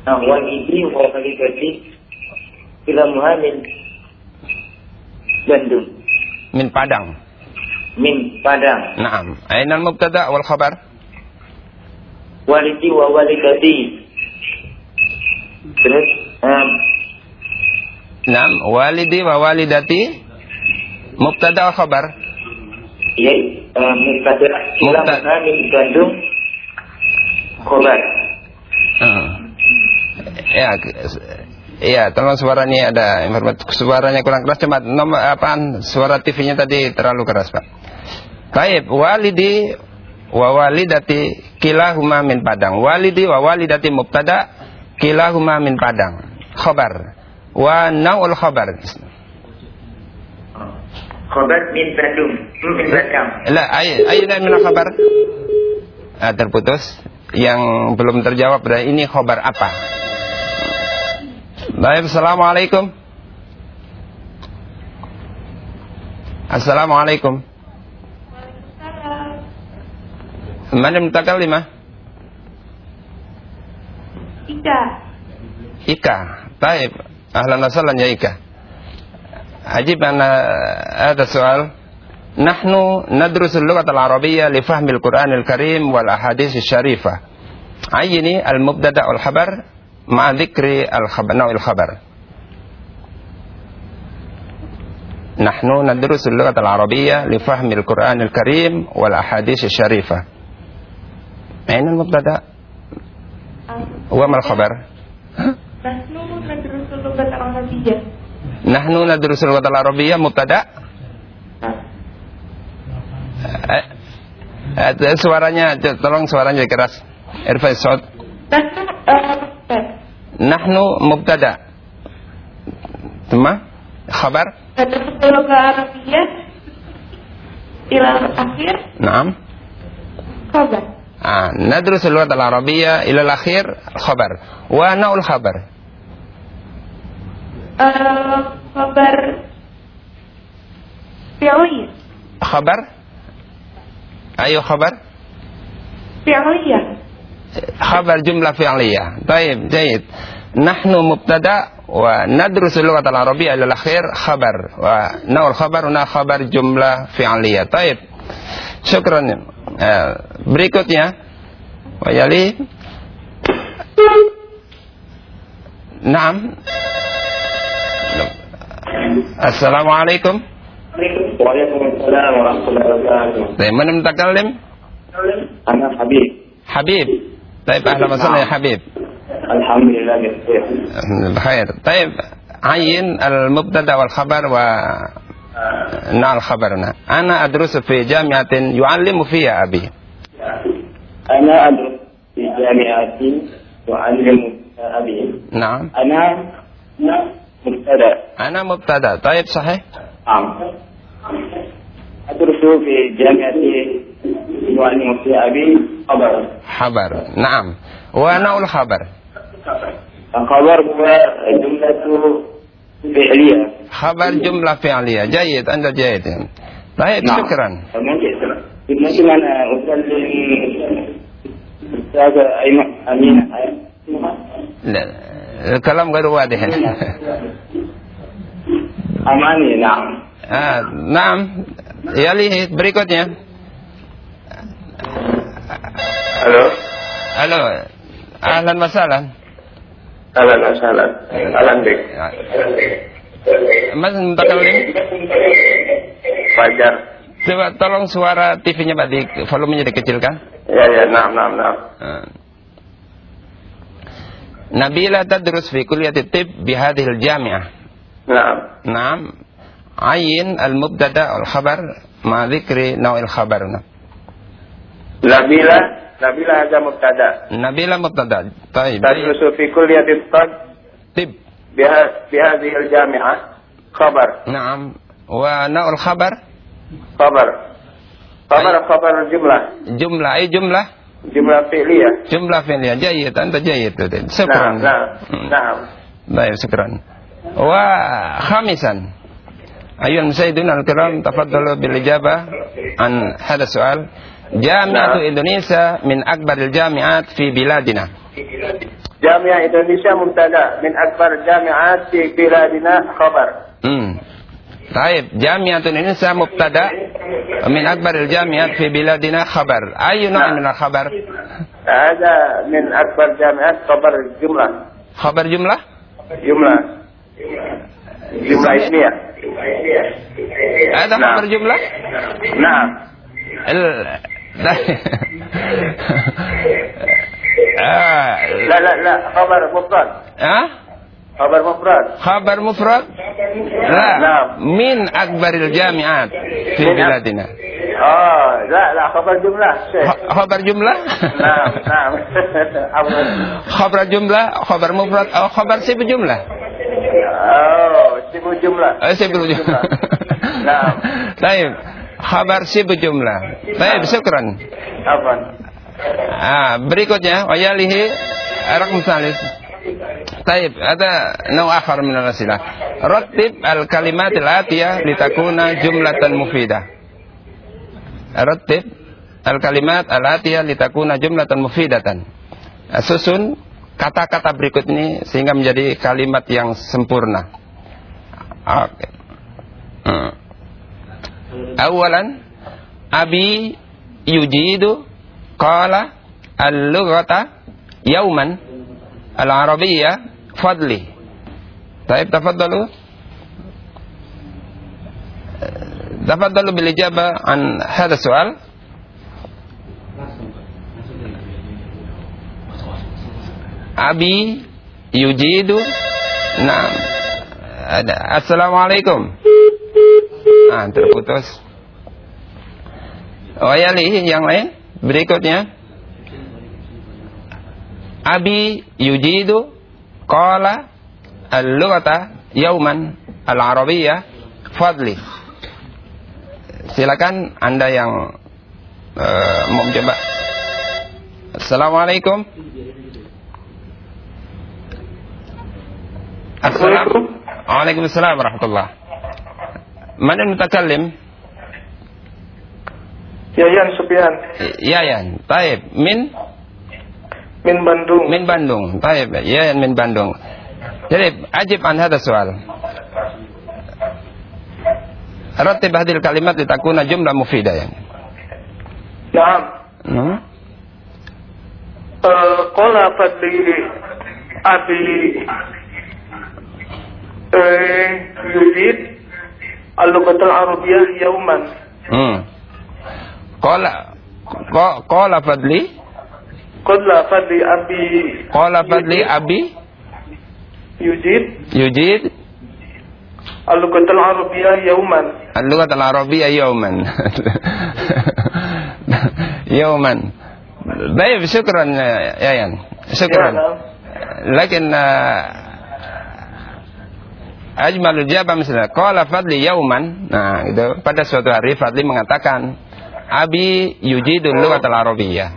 Nah, walidi wa walidati kilahuma min Bandung. Min Padang. Min Padang. Naam. Aina al-mubtada wal khabar? Walidi wa walidati. Terus um, Naam, walidi wa walidati mubtada wa khabar. Ya, uh, mubtada Mubtada. gandum khobar. Hmm. Ya, Iya, tolong suaranya ada informasi suaranya kurang keras coba nomor apaan suara TV-nya tadi terlalu keras, Pak. Baik, walidi wa walidati kilahuma min padang. Walidi wa walidati mubtada kilahuma min padang. Khabar. Wa naul khabar. Khobar min badum, Hmm, min badam. La ay ayna min khabar. Ah, terputus. Yang belum terjawab berarti ini khabar apa? Baik, Assalamualaikum. Assalamualaikum. Mana mutakallimah? Ika. Ika. Baik. Ahlan wa sahlan ya Ika. Ajib ana ada soal. Nahnu nadrusu al-lughah al-arabiyyah li fahmi al-Qur'an al-Karim wal ahadits asy-syarifah. Ayini al-mubtada' wal khabar ma'a dzikri al-khabar naw al-khabar. Nahnu nadrusu al-lughah al-arabiyyah li fahmi al-Qur'an al-Karim wal ahadits asy-syarifah. Aina al-mubtada' wa ma al-khabar? Nahnu nadrusul lugat al-arabiyyah. Nahnu nadrusul lughah al-arabiyyah mubtada' Eh, eh, suaranya tolong suaranya keras. Irfa saut. Nahnu uh, Nahnu mubtada. Tuma khabar? nadrusul lugat al-arabiyyah ila akhir Naam. khabar. Ah, ندرس اللغة العربية إلى الأخير خبر. ونوع الخبر آه، خبر فعلية. خبر؟ أي خبر. فعلية. خبر جملة فعلية. طيب جيد. نحن مبتدأ وندرس اللغة العربية إلى الأخير خبر. ونوع الخبر هنا خبر جملة فعلية. طيب شكرا. آه، berikutnya ويلي نعم السلام عليكم Waalaikumsalam warahmatullahi wabarakatuh. طيب من المتكلم Ana Habib. حبيب طيب أهلا وسهلا يا حبيب Alhamdulillah bikhair. بخير طيب عين المبتدا والخبر و نعم خبرنا. أنا أدرس في جامعة يعلم فيها أبي. أنا أدرس في جامعة يعلم فيها أبي. نعم. أنا مبتدأ. أنا مبتدأ. طيب صحيح؟ نعم. أدرس في جامعة يعلم فيها أبي. خبر. خبر. نعم. ونوع الخبر الخبر هو جملة فعلية. خبر جملة فعلية جيد أنت جيد طيب نعم. شكرا ممكن ممكن أنا أسلم أستاذ أيمن أمين لا الكلام غير واضح أماني نعم آه نعم يلي berikutnya Halo halo ahlan wasalan Alan Asalan Alan Bek Mas mutakallim Fajar Coba tolong suara TV-nya Pak di volumenya dikecilkan. Ya ya nah nah nah Ah. Nabila tadrus fi kulliyati tib bi hadhihi al-jami'ah. Nah Naam. Ayin al-mubtada wal khabar ma dzikri naw'il khabar. Nabila Nabila ada mubtada Nabila mubtada. Taib. Tadrusu fi kulliyati tab Tib. biha bihadhihi al-jami'ah khabar Naam. Wa naw'ul khabar khabar khabar khabar jumlah jumlah ay jumlah jumlah fi'liyah jumlah fi'liyah jayyid anta jayyid nah syukran nah Hmm. nah طيب شكرا وخامسا أيها المشاهدون الكرام تفضلوا بالإجابة عن هذا السؤال Jami'atu nah. Indonesia min akbaril jami'at fi biladina. Jami'ah Indonesia mumtada min akbar jami'at fi biladina khabar. Hmm. Taib, Jami'atu Indonesia mubtada min akbaril jami'at fi biladina khabar. Ayu nah. min khabar? Ada min akbar jami'at khabar jumlah. Khabar jumlah? Jumlah. Jumlah ismiyah. Ada khabar nah. jumlah? Nah. لا. آه. لا لا لا خبر مفرد آه؟ خبر مفرد خبر مفرد لا نعم. من أكبر الجامعات في من أك- بلادنا اه لا لا خبر جملة شيخ خ- خبر جملة نعم نعم عفوا خبر جملة خبر مفرد أو خبر سب جملة اوه سيبوا جملة أه، سب جملة نعم طيب خبر سب جملة طيب شكرا عفوا Ah, berikutnya wayalihi rakam salis. Taib, ada nau akhar min al-asilah. Rattib al-kalimat al-atiyah litakuna jumlatan mufidah. Rattib al-kalimat al-atiyah litakuna jumlatan mufidatan. Ah, Susun kata-kata berikut ini sehingga menjadi kalimat yang sempurna. Oke. Hmm. Awalan abi yujidu Kala al-lughata yauman al-arabiyya fadli. Taib tafadalu Tafadalu bila ijaba an hada soal Abi yujidu. Naam. Assalamualaikum ah terputus. Oh ya Li, yang lain? Berikutnya. Abi yujidu qala al-lughata yauman al-arabiyyah. Fadli. Silakan Anda yang eh, mau mencoba. Assalamualaikum. Assalamualaikum. Waalaikumsalam warahmatullah Man al-mutakallim Yayan Sufyan Yayan Taib Min min Bandung من بندung طيب يا من بندung jadi أجب عن هذا السؤال رتب هذه الكلمات لتكون جملة مفيدة يعني نعم hmm? آه، قال فضلي أبي آه، al-lughatul arabiyah yauman. Hmm. Qala qala Fadli. Qala Fadli Abi. Qala Fadli Abi. Yujid. Yujid. Al-Lughatul Arabiyah yauman. Al-Lughatul Arabiyah yauman. Yauman. Baik, syukran ya, ya Yan. Syukran. Ya, ya. Lakin uh, نعم. لكن آه، أجمل الجابة misalnya Qala Fadli yauman Nah itu pada suatu hari Fadli mengatakan Abi yujidul lughatal arabiyyah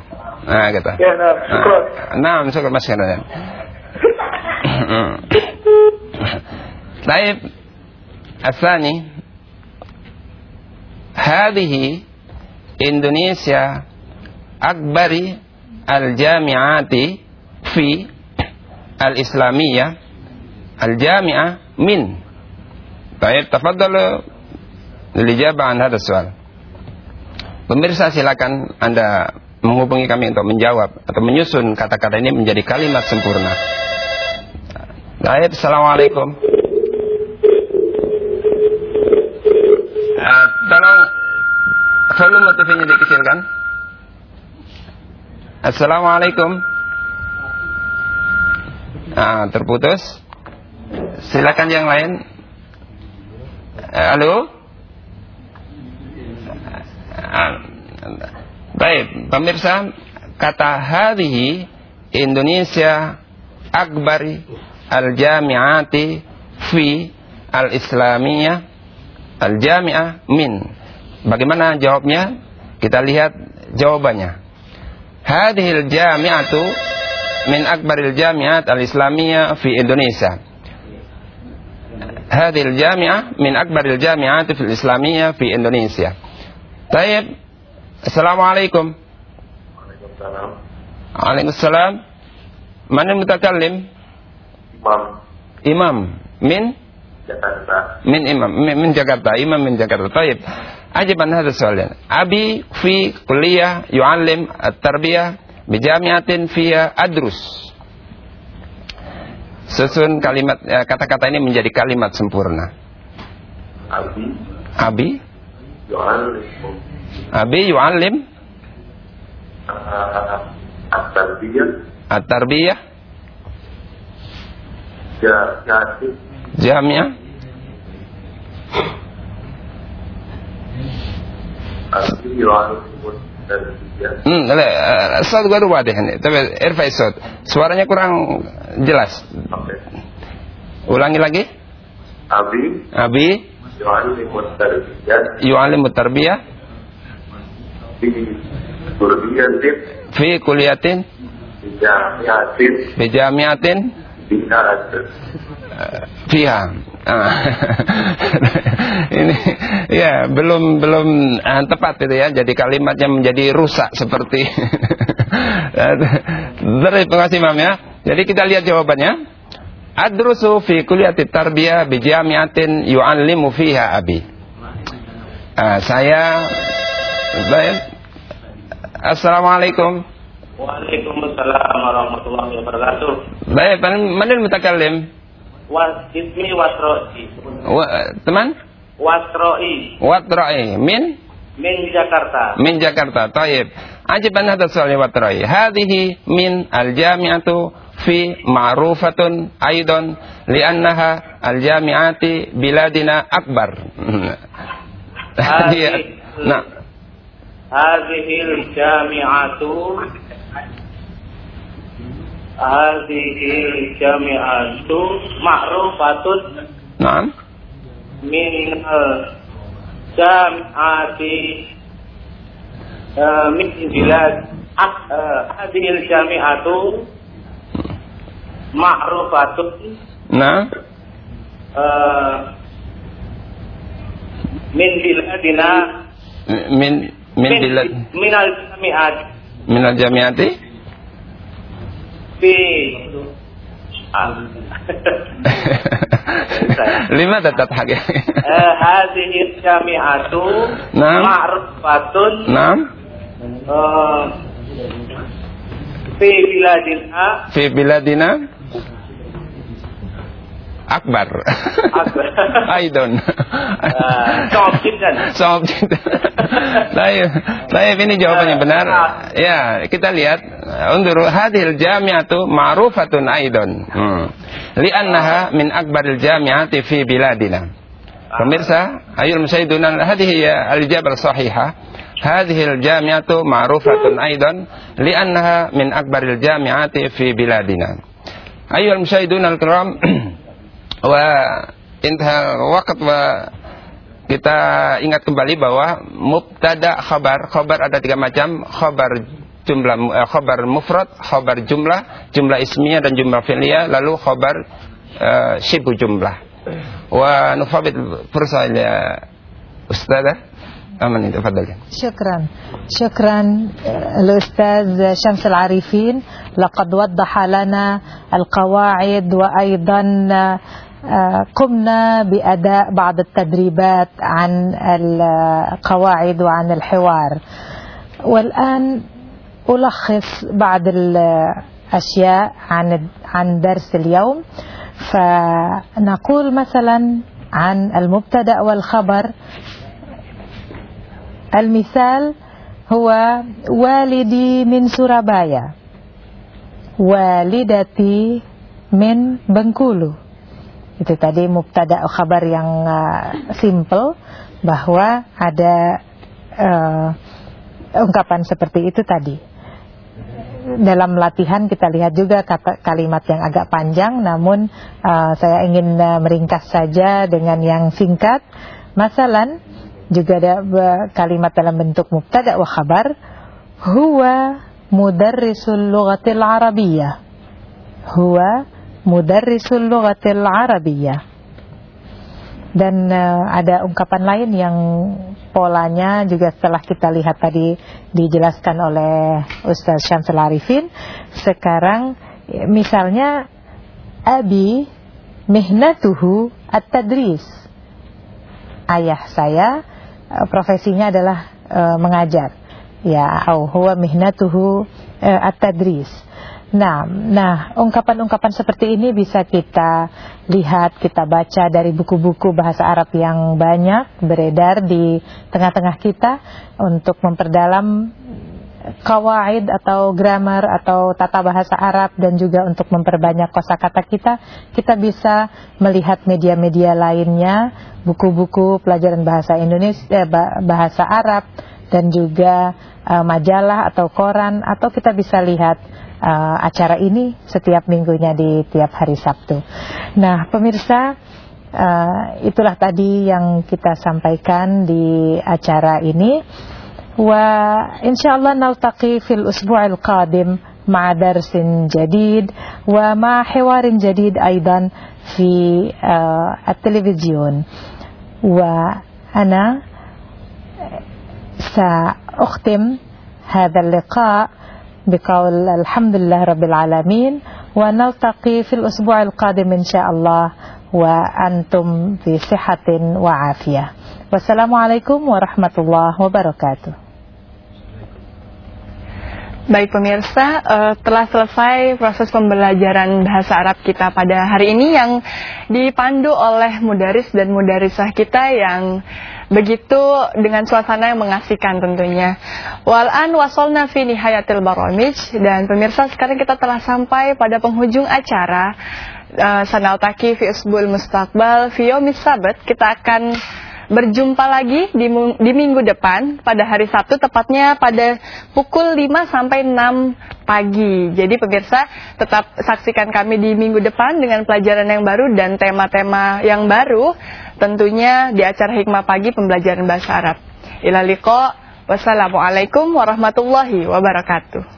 Nah gitu يا نعم شكرا Nah, syukur mas Kanadan. طيب الثاني هذه إندونيسيا أكبر الجامعات في الإسلامية الجامعة من طيب تفضلوا الإجابة عن هذا السؤال Pemirsa silakan Anda menghubungi kami untuk menjawab atau menyusun kata-kata ini menjadi kalimat sempurna. Baik, Assalamualaikum. Eh, tolong volume TV-nya dikecilkan. Assalamualaikum. Ah, terputus. Silakan yang lain. Eh, halo? Ah, Baik, pemirsa, kata hadhihi Indonesia akbari al-jami'ati fi al-islamiyah al-jami'ah min. Bagaimana jawabnya? Kita lihat jawabannya. Hadhihi al-jami'atu min akbaril jami'at al-islamiyah fi Indonesia. هذه الجامعة من أكبر الجامعات في الإسلامية في إندونيسيا. طيب السلام عليكم. Waalaikumsalam. Mana mutakallim? Imam Imam min Jakarta min imam min, min Jakarta. Imam min Jakarta. طيب. أجب عن هذا السؤال. أبي في كلية يعلم التربية بجامعة فيها أدرس. Susun kalimat eh, kata-kata ini menjadi kalimat sempurna. Abi. Abi. Yu'allim. Abi yu'allim. At-tarbiyah. At-tarbiyah. Abi yu'allim. Hmm, saut gua rubah deh. Tapi Irfan saut. Suaranya kurang jelas. Okay. Ulangi lagi. Abi. Abi. Yu'alimu tarbiyah. Yu'alimu tarbiyah. Fi kuliatin. Bijamiatin. Bijamiatin. Bijamiatin. Fiha. Ah. ini ya belum belum ah, tepat itu ya. Jadi kalimatnya menjadi rusak seperti. Dari pengasih Imam ya. Jadi kita lihat jawabannya. Adrusu fi kuliati tarbiyah bi jami'atin yu'allimu fiha abi. Ah, saya baik. Assalamualaikum. Waalaikumsalam warahmatullahi wabarakatuh. Baik, mana mutakallim? Was ismi Wasroi. Wa- teman? Wasroi Watra'i min min Jakarta. min Jakarta. Taib. Ajiban hadha soal watra'i. Hadhihi min al-jami'atu fi ma'rufatun aidan li'annaha al-jami'ati biladina akbar. Hadhihi Nah, Hadhil jami'atu Hadhil jami'atu ma'rufatun nah. min jami'ati eh, min bilad ak- eh, hadhil jami'atu ma'rufatun Nah. eh, min biladina Min min bilad min al jami'at min al-jami'ati fi Ah. Lima tetap hak ya. Eh, Hadhihi jami'atu ma'rufatun. Naam. Eh, fi biladina. Fi biladina. akbar. Akbar. Aidon. Eh, صعب جدا Sob Baik, baik ini jawabannya benar. Ya, kita lihat. Undur hadhil jami'atu ma'rufatun aidon. Hmm. Li'annaha min akbaril jami'ati fi biladina. Pemirsa, ayul musyahidun hadhihi ya al-ijabah sahihah. هذه الجامعة معروفة أيضا لأنها من أكبر الجامعات في بلادنا أيها المشاهدون الكرام وانتهى الوقت و kita ingat kembali bahwa mubtada khabar khabar ada tiga macam khabar jumlah eh, khabar mufrad khabar jumlah jumlah ismiyah dan jumlah fi'liyah lalu khabar eh, syibu jumlah wa nufabit fursa ila ustadzah aman itu fadal شكرا شكرا الأستاذ شمس العارفين لقد وضح لنا القواعد وأيضا آه، قمنا بأداء بعض التدريبات عن القواعد وعن الحوار. والآن ألخص بعض الأشياء عن عن درس اليوم. فنقول مثلا عن المبتدأ والخبر. المثال هو والدي من سورابايا والدتي من Bengkulu itu tadi mubtada khabar yang uh, simple bahwa ada uh, ungkapan seperti itu tadi. Dalam latihan kita lihat juga kata kalimat yang agak panjang namun uh, saya ingin uh, meringkas saja dengan yang singkat. Masalan juga ada kalimat dalam bentuk mubtada wa khabar huwa mudarrisul lughatil arabiyyah huwa mudarrisul lughatil arabiyyah dan eh, ada ungkapan lain yang polanya juga setelah kita lihat tadi dijelaskan oleh Ustaz Syamsul Arifin. Sekarang misalnya abi mihnatuhu at-tadris. Ayah saya eh, profesinya adalah eh, mengajar. Ya au huwa mihnatuhu eh, at-tadris Nah, nah ungkapan-ungkapan seperti ini bisa kita lihat, kita baca dari buku-buku bahasa Arab yang banyak beredar di tengah-tengah kita untuk memperdalam kawaid atau grammar atau tata bahasa Arab dan juga untuk memperbanyak kosakata kita, kita bisa melihat media-media lainnya, buku-buku pelajaran bahasa Indonesia, eh, bahasa Arab dan juga uh, majalah atau koran atau kita bisa lihat uh, acara ini setiap minggunya di tiap hari Sabtu. Nah, pemirsa, uh, itulah tadi yang kita sampaikan di acara ini. وإن شاء الله نلتقي في الأسبوع القادم مع درس جديد ومع حوار جديد أيضا في التلفزيون وأنا سأختم هذا اللقاء بقول الحمد لله رب العالمين ونلتقي في الأسبوع القادم إن شاء الله وأنتم في صحة وعافية والسلام عليكم ورحمة الله وبركاته Baik pemirsa, uh, telah selesai proses pembelajaran bahasa Arab kita pada hari ini yang dipandu oleh mudaris dan mudarisah kita yang begitu dengan suasana yang mengasihkan tentunya. Walan wasolna fi nihayatil baramij dan pemirsa sekarang kita telah sampai pada penghujung acara uh, Sanal Taki fi Usbul Mustaqbal fi Sabat. Kita akan berjumpa lagi di, di minggu depan pada hari Sabtu tepatnya pada pukul 5 sampai 6 pagi. Jadi pemirsa tetap saksikan kami di minggu depan dengan pelajaran yang baru dan tema-tema yang baru tentunya di acara Hikmah Pagi pembelajaran bahasa Arab. Ilaliko wassalamualaikum warahmatullahi wabarakatuh.